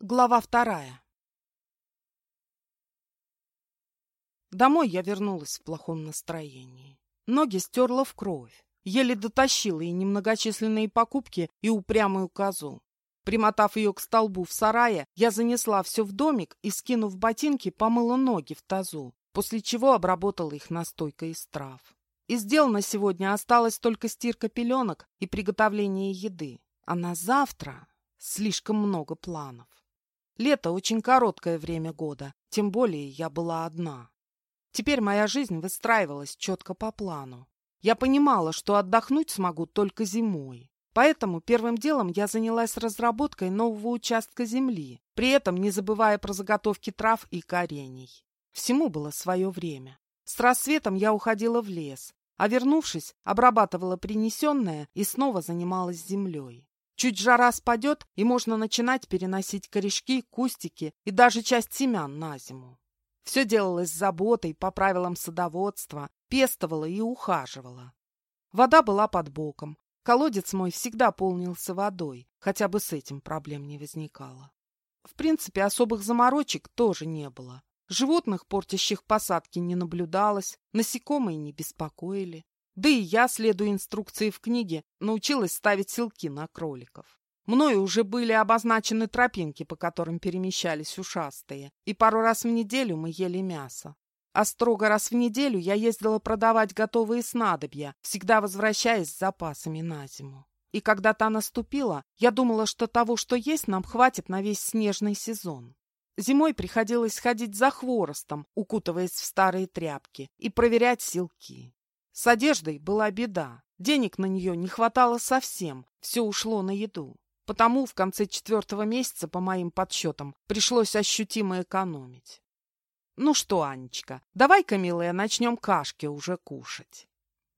Глава вторая. Домой я вернулась в плохом настроении. Ноги стерла в кровь, еле дотащила и немногочисленные покупки, и упрямую козу. Примотав ее к столбу в сарае, я занесла все в домик и, скинув ботинки, помыла ноги в тазу, после чего обработала их настойкой из трав. И сделано сегодня осталась только стирка пеленок и приготовление еды. А на завтра слишком много планов. Лето очень короткое время года, тем более я была одна. Теперь моя жизнь выстраивалась четко по плану. Я понимала, что отдохнуть смогу только зимой. Поэтому первым делом я занялась разработкой нового участка земли, при этом не забывая про заготовки трав и корений. Всему было свое время. С рассветом я уходила в лес, а вернувшись, обрабатывала принесенное и снова занималась землей. Чуть жара спадет, и можно начинать переносить корешки, кустики и даже часть семян на зиму. Все делалось с заботой, по правилам садоводства, пестовала и ухаживала. Вода была под боком. Колодец мой всегда полнился водой, хотя бы с этим проблем не возникало. В принципе, особых заморочек тоже не было. Животных, портящих посадки, не наблюдалось, насекомые не беспокоили. Да и я, следуя инструкции в книге, научилась ставить селки на кроликов. Мною уже были обозначены тропинки, по которым перемещались ушастые, и пару раз в неделю мы ели мясо. А строго раз в неделю я ездила продавать готовые снадобья, всегда возвращаясь с запасами на зиму. И когда та наступила, я думала, что того, что есть, нам хватит на весь снежный сезон. Зимой приходилось ходить за хворостом, укутываясь в старые тряпки, и проверять селки. С одеждой была беда. Денег на нее не хватало совсем, все ушло на еду. Потому в конце четвертого месяца, по моим подсчетам, пришлось ощутимо экономить. Ну что, Анечка, давай-ка, милая, начнем кашки уже кушать.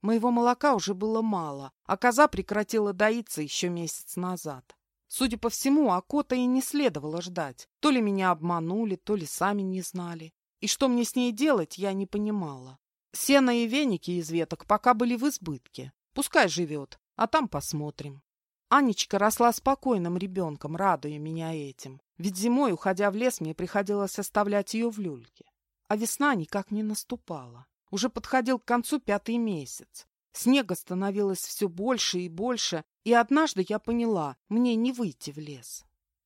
Моего молока уже было мало, а коза прекратила доиться еще месяц назад. Судя по всему, Акота и не следовало ждать. То ли меня обманули, то ли сами не знали. И что мне с ней делать, я не понимала. Сено и веники из веток пока были в избытке. Пускай живет, а там посмотрим. Анечка росла спокойным ребенком, радуя меня этим. Ведь зимой, уходя в лес, мне приходилось оставлять ее в люльке. А весна никак не наступала. Уже подходил к концу пятый месяц. Снега становилось все больше и больше, и однажды я поняла, мне не выйти в лес.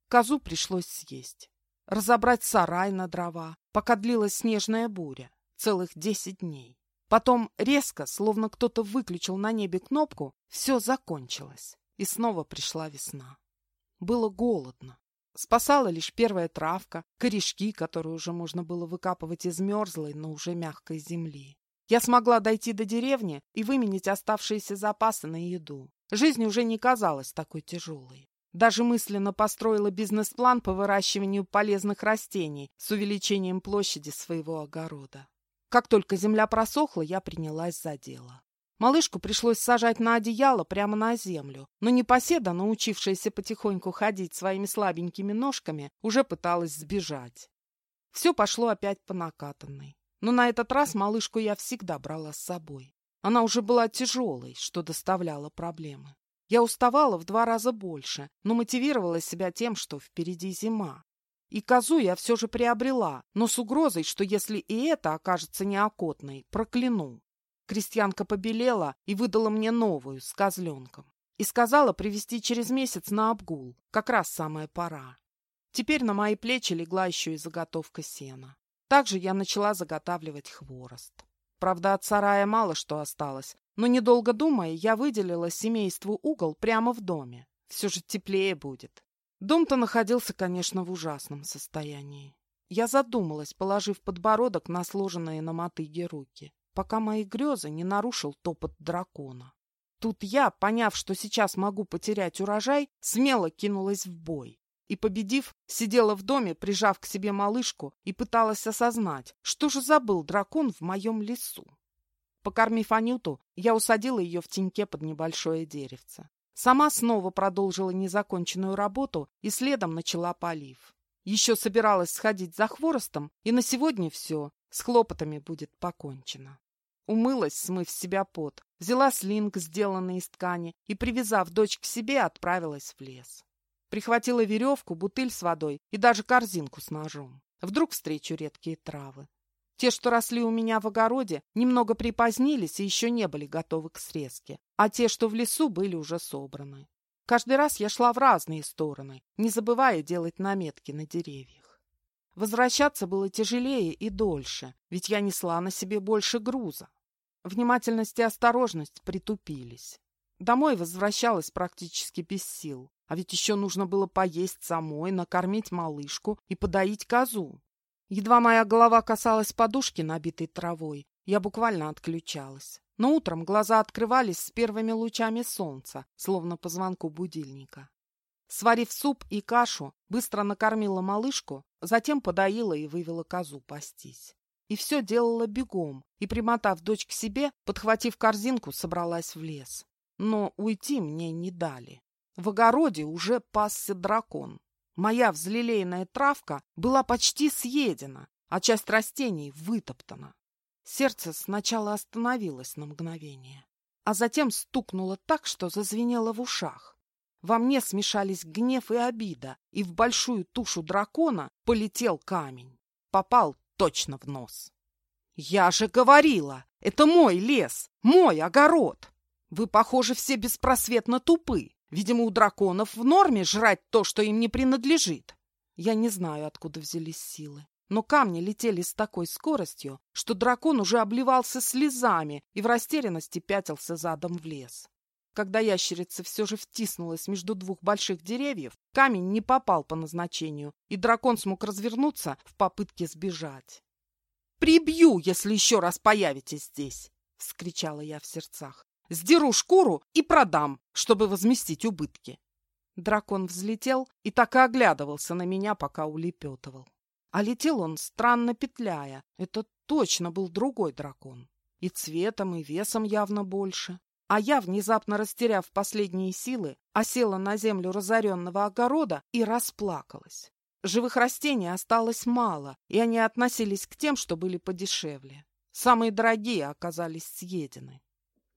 Козу пришлось съесть. Разобрать сарай на дрова, пока длилась снежная буря целых десять дней. Потом резко, словно кто-то выключил на небе кнопку, все закончилось, и снова пришла весна. Было голодно. Спасала лишь первая травка, корешки, которые уже можно было выкапывать из мерзлой, но уже мягкой земли. Я смогла дойти до деревни и выменить оставшиеся запасы на еду. Жизнь уже не казалась такой тяжелой. Даже мысленно построила бизнес-план по выращиванию полезных растений с увеличением площади своего огорода. Как только земля просохла, я принялась за дело. Малышку пришлось сажать на одеяло прямо на землю, но непоседа, научившаяся потихоньку ходить своими слабенькими ножками, уже пыталась сбежать. Все пошло опять по накатанной. Но на этот раз малышку я всегда брала с собой. Она уже была тяжелой, что доставляло проблемы. Я уставала в два раза больше, но мотивировала себя тем, что впереди зима. И козу я все же приобрела, но с угрозой, что если и это окажется неокотной, прокляну. Крестьянка побелела и выдала мне новую с козленком. И сказала привезти через месяц на обгул, как раз самая пора. Теперь на мои плечи легла еще и заготовка сена. Также я начала заготавливать хворост. Правда, от сарая мало что осталось, но, недолго думая, я выделила семейству угол прямо в доме. Все же теплее будет. Дом-то находился, конечно, в ужасном состоянии. Я задумалась, положив подбородок на сложенные на мотыге руки, пока мои грезы не нарушил топот дракона. Тут я, поняв, что сейчас могу потерять урожай, смело кинулась в бой. И, победив, сидела в доме, прижав к себе малышку, и пыталась осознать, что же забыл дракон в моем лесу. Покормив Анюту, я усадила ее в теньке под небольшое деревце. Сама снова продолжила незаконченную работу и следом начала полив. Еще собиралась сходить за хворостом, и на сегодня все, с хлопотами будет покончено. Умылась, смыв с себя пот, взяла слинг, сделанный из ткани, и, привязав дочь к себе, отправилась в лес. Прихватила веревку, бутыль с водой и даже корзинку с ножом. Вдруг встречу редкие травы. Те, что росли у меня в огороде, немного припозднились и еще не были готовы к срезке, а те, что в лесу, были уже собраны. Каждый раз я шла в разные стороны, не забывая делать наметки на деревьях. Возвращаться было тяжелее и дольше, ведь я несла на себе больше груза. Внимательность и осторожность притупились. Домой возвращалась практически без сил, а ведь еще нужно было поесть самой, накормить малышку и подоить козу. Едва моя голова касалась подушки, набитой травой, я буквально отключалась. Но утром глаза открывались с первыми лучами солнца, словно по звонку будильника. Сварив суп и кашу, быстро накормила малышку, затем подоила и вывела козу пастись. И все делала бегом, и, примотав дочь к себе, подхватив корзинку, собралась в лес. Но уйти мне не дали. В огороде уже пасся дракон. Моя взлелеянная травка была почти съедена, а часть растений вытоптана. Сердце сначала остановилось на мгновение, а затем стукнуло так, что зазвенело в ушах. Во мне смешались гнев и обида, и в большую тушу дракона полетел камень. Попал точно в нос. «Я же говорила! Это мой лес, мой огород! Вы, похоже, все беспросветно тупы. Видимо, у драконов в норме жрать то, что им не принадлежит. Я не знаю, откуда взялись силы. Но камни летели с такой скоростью, что дракон уже обливался слезами и в растерянности пятился задом в лес. Когда ящерица все же втиснулась между двух больших деревьев, камень не попал по назначению, и дракон смог развернуться в попытке сбежать. «Прибью, если еще раз появитесь здесь!» — вскричала я в сердцах. «Сдеру шкуру и продам, чтобы возместить убытки!» Дракон взлетел и так и оглядывался на меня, пока улепетывал. А летел он, странно петляя. Это точно был другой дракон. И цветом, и весом явно больше. А я, внезапно растеряв последние силы, осела на землю разоренного огорода и расплакалась. Живых растений осталось мало, и они относились к тем, что были подешевле. Самые дорогие оказались съедены.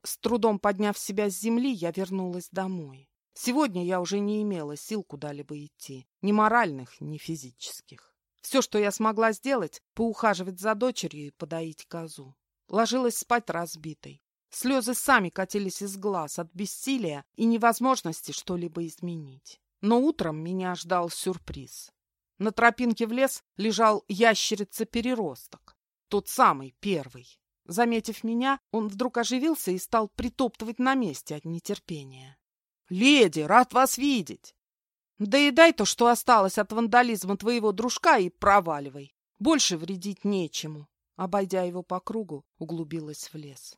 С трудом подняв себя с земли, я вернулась домой. Сегодня я уже не имела сил куда-либо идти, ни моральных, ни физических. Все, что я смогла сделать, поухаживать за дочерью и подоить козу. Ложилась спать разбитой. Слезы сами катились из глаз от бессилия и невозможности что-либо изменить. Но утром меня ждал сюрприз. На тропинке в лес лежал ящерица-переросток. Тот самый, первый. Заметив меня, он вдруг оживился и стал притоптывать на месте от нетерпения. «Леди, рад вас видеть!» «Да и дай то, что осталось от вандализма твоего дружка, и проваливай. Больше вредить нечему». Обойдя его по кругу, углубилась в лес.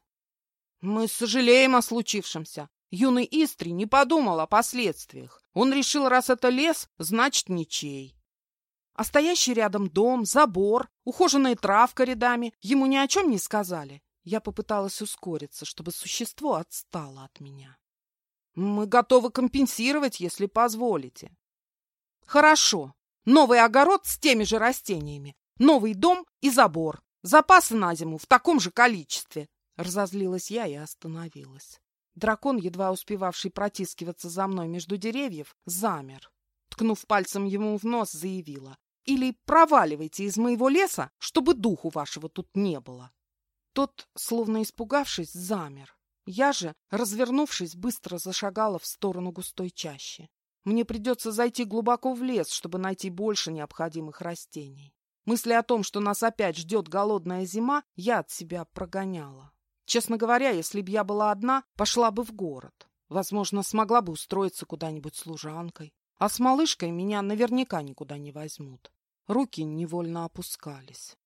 Мы сожалеем о случившемся. Юный Истри не подумал о последствиях. Он решил, раз это лес, значит ничей. А стоящий рядом дом, забор, ухоженная травка рядами ему ни о чем не сказали. Я попыталась ускориться, чтобы существо отстало от меня. Мы готовы компенсировать, если позволите. Хорошо. Новый огород с теми же растениями. Новый дом и забор. Запасы на зиму в таком же количестве. Разозлилась я и остановилась. Дракон, едва успевавший протискиваться за мной между деревьев, замер. Ткнув пальцем ему в нос, заявила. «Или проваливайте из моего леса, чтобы духу вашего тут не было». Тот, словно испугавшись, замер. Я же, развернувшись, быстро зашагала в сторону густой чащи. Мне придется зайти глубоко в лес, чтобы найти больше необходимых растений. Мысли о том, что нас опять ждет голодная зима, я от себя прогоняла. Честно говоря, если б я была одна, пошла бы в город. Возможно, смогла бы устроиться куда-нибудь служанкой. А с малышкой меня наверняка никуда не возьмут. Руки невольно опускались.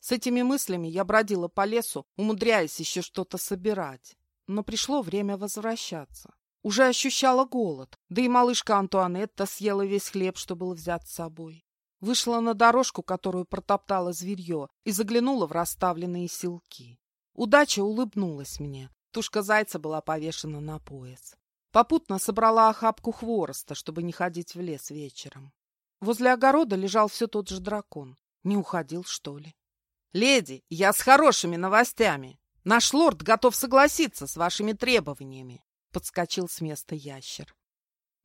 С этими мыслями я бродила по лесу, умудряясь еще что-то собирать. Но пришло время возвращаться. Уже ощущала голод, да и малышка Антуанетта съела весь хлеб, что был взят с собой. Вышла на дорожку, которую протоптала зверье, и заглянула в расставленные селки. Удача улыбнулась мне. Тушка зайца была повешена на пояс. Попутно собрала охапку хвороста, чтобы не ходить в лес вечером. Возле огорода лежал все тот же дракон. Не уходил, что ли? «Леди, я с хорошими новостями. Наш лорд готов согласиться с вашими требованиями», — подскочил с места ящер.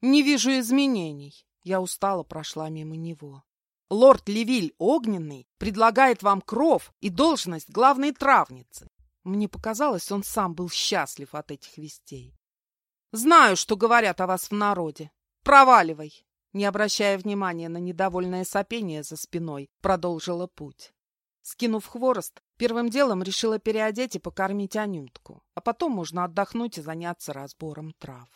«Не вижу изменений. Я устало прошла мимо него. Лорд Левиль Огненный предлагает вам кров и должность главной травницы. Мне показалось, он сам был счастлив от этих вестей. Знаю, что говорят о вас в народе. Проваливай. Не обращая внимания на недовольное сопение за спиной, продолжила путь. Скинув хворост, первым делом решила переодеть и покормить Анютку, а потом можно отдохнуть и заняться разбором трав.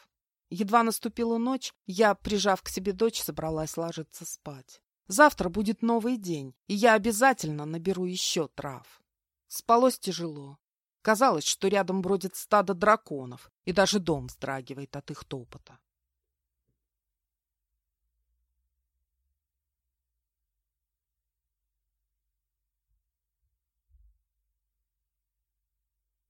Едва наступила ночь, я, прижав к себе дочь, собралась ложиться спать. Завтра будет новый день, и я обязательно наберу еще трав. Спалось тяжело. Казалось, что рядом бродит стадо драконов, и даже дом вздрагивает от их топота.